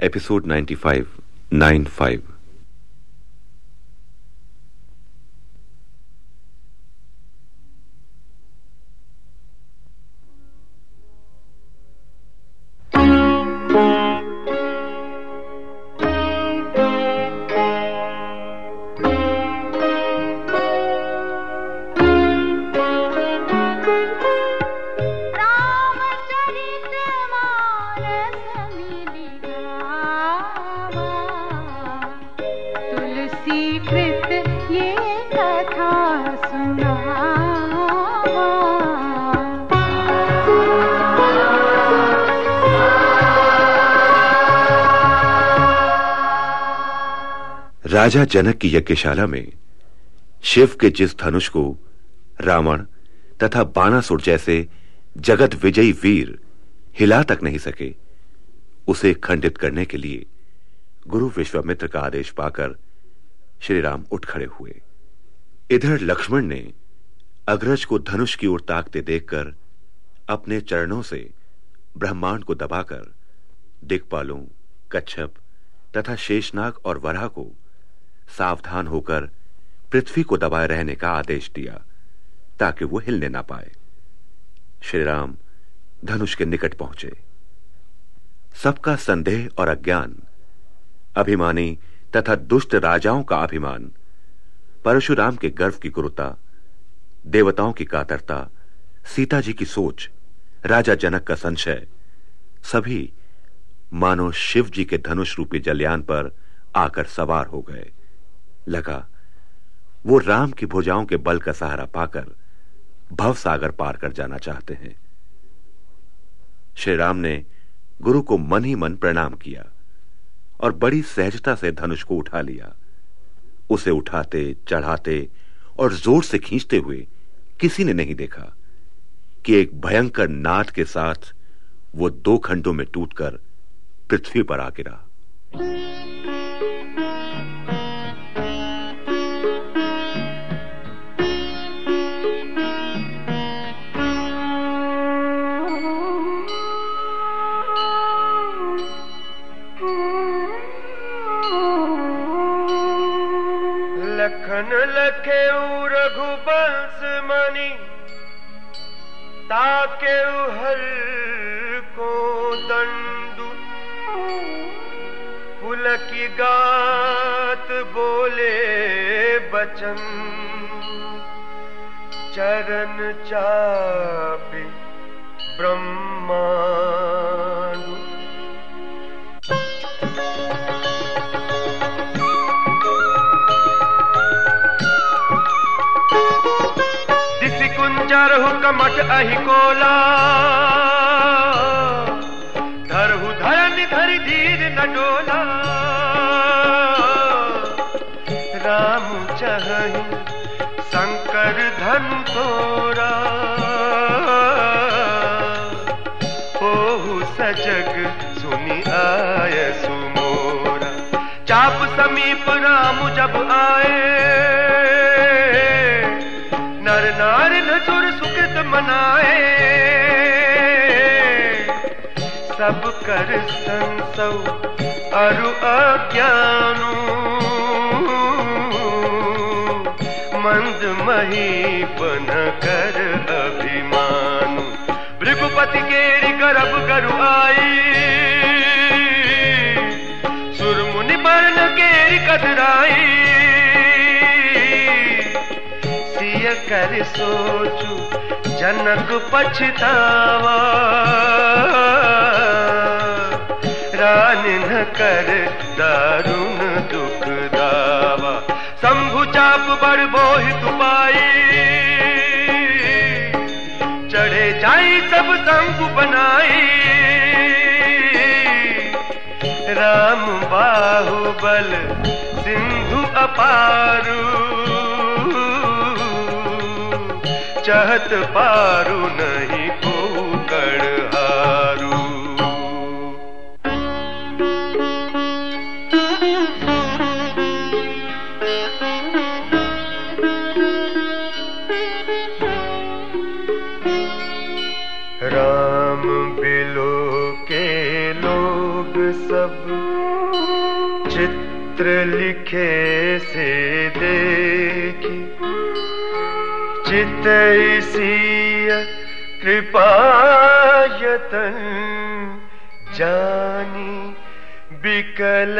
episode 95 95 राजा जनक की यज्ञशाला में शिव के जिस धनुष को रावण तथा बाणासुर जैसे जगत विजयी वीर हिला तक नहीं सके, उसे खंडित करने के लिए गुरु विश्वामित्र का आदेश पाकर श्री राम उठ खड़े हुए। इधर लक्ष्मण ने अग्रज को धनुष की ओर ताकते देखकर अपने चरणों से ब्रह्मांड को दबाकर दिक्पालों कच्छप तथा शेषनाग और वराह को सावधान होकर पृथ्वी को दबाए रहने का आदेश दिया, ताकि वो हिलने ना पाए। श्री राम धनुष के निकट पहुँचे। सबका संदेह और अज्ञान, अभिमानी तथा दुष्ट राजाओं का अभिमान, परशुराम के गर्व की गुरुता देवताओं की कातरता, सीता जी की सोच, राजा जनक का संशय, सभी मानो शिव जी के धनुष रूपी जलयान पर आकर सवार हो गए। लगा। वो राम की भुजाओं के बल का सहारा पाकर भव सागर पार कर जाना चाहते हैं। श्री राम ने गुरु को मन ही मन प्रणाम किया और बड़ी सहजता से धनुष को उठा लिया। उसे उठाते, चढ़ाते और ज़ोर से खींचते हुए किसी ने नहीं देखा कि एक भयंकर नाद के साथ वो दो खंडों में टूटकर पृथ्वी पर आ गिरा। लखन लखे रघुबंश मणि ताके हर को दंडु। फुल की गात बोले बचन, चरण चापे ब्रह्मा कुंजरहु कमट अहि कोला। धरहु धरन धरि धीर न डोला। राम चहहि शंकर धन तोरा। ओहु सजग सुनि आय सुमोरा। चाप समीप राम जब आए, नर नार नसुर सुकृत मनाए। सब कर संसौ अरु अज्ञानु। मंद महीपन कर अभिमानु। भृगुपति केरी गर्भ करु आई। सुरमुनि बर्ण केरी कदराई कर सोचू, जनक पछतावा। रान न कर, दारुण दुख दावा। शंभु चाप बड़ बोहित पाई चढ़े जाई सब शंभु बनाई। राम बाहुबल सिंधु अपारू। चहत पारू नहीं को हारू। राम बिलो के लोग सब चित्र लिखे से चित कृपायतन जानी बिकल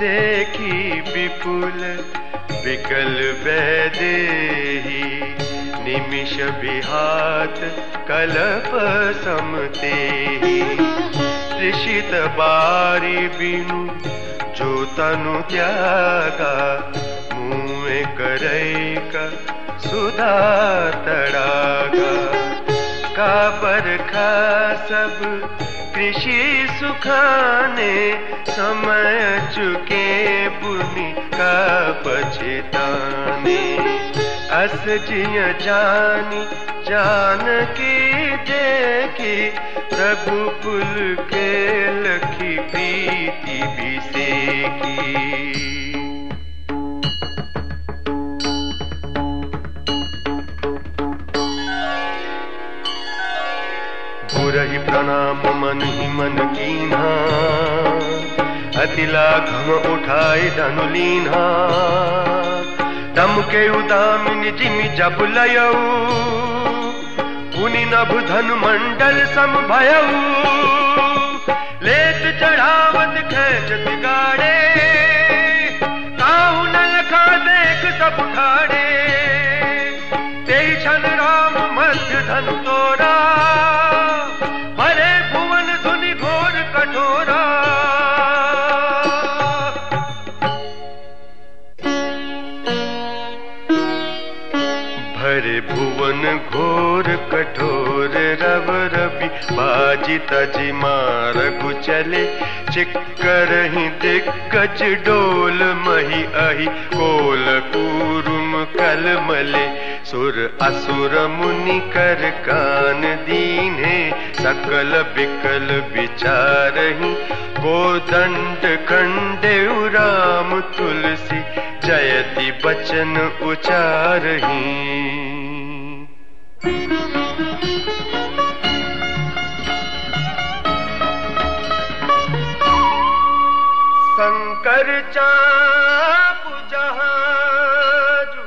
देखी विपुल विकल वैदेही निमिष विहात कलप समते। ऋषित बारी बिनु जो तनु त्यागा मुँह करई का सुधा तड़ागा। का बरखा सब कृषि सुखाने, समय चुके पुनि का पछताने। अस जिय जानी जान की देखी, प्रभु पुल के लखी प्रीति भी सेकी रही प्रणाम मन ही मन कीन्हा, अति लाघम उठाए धनुलीन्हा दम के उदामिन जिमि जब लयऊ। पुनि नभ धन मंडल सम भयऊ। लेत चढ़ावत खेचत गाड़े काहू न देख सब खाड़े ते छन राम मध्य धन तोरा रव रवि बाजी तजी मार चले चिक्कर ही दिग्गज डोल मही अहि, कोल कूरुम कल मले सुर असुर मुनि कर कान दीने, सकल बिकल विचार ही। गोदंड खंडे राम तुलसी, जयति बचन उचार शंकर चाप जहाजु।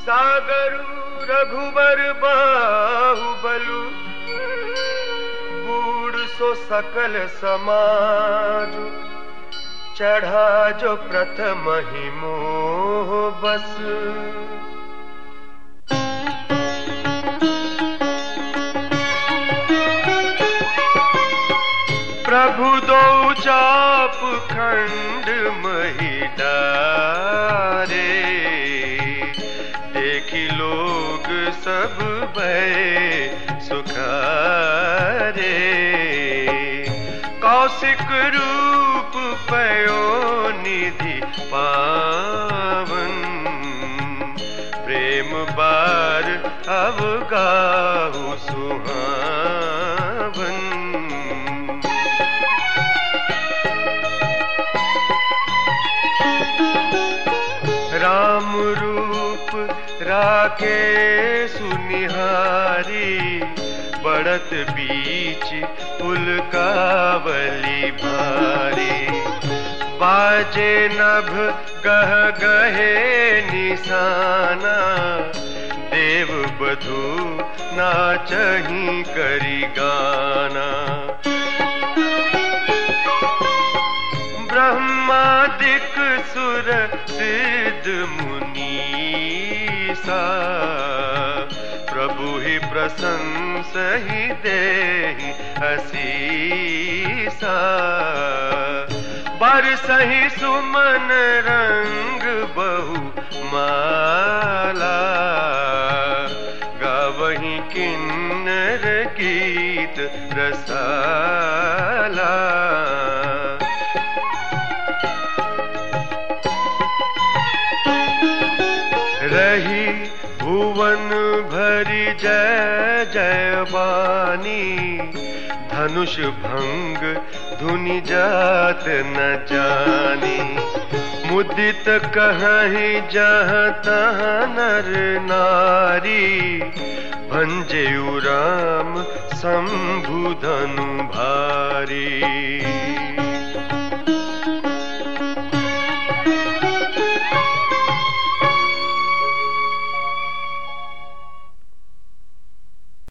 सागरु रघुबर बाहुबलु बूढ़ सो सकल समाजु। चढ़ा जो प्रथम ही मोह बस। प्रभु दो चाप खंड महिडारे देखी लोग सब भय सुखारे। कौशिक रूप पयो निधि पावन। प्रेम बार अवगाहु राके सुनिहारी, बढ़त बीच पुल कावली भारी। बाजे नभ गह गहे निशाना, देव बधू नाचही करी गाना। ब्रह्मादिक सुर सिद्ध मुनीसा प्रभु ही प्रशंस ही दे हसीसा बर सही सुमन रंग बहु माला रही भुवन भरी जय जयवानी धनुष भंग धुनि जात न जानी। मुदित कहीं जहाँ तहाँ नर नारी। भंजे राम शंभु धनु भारी।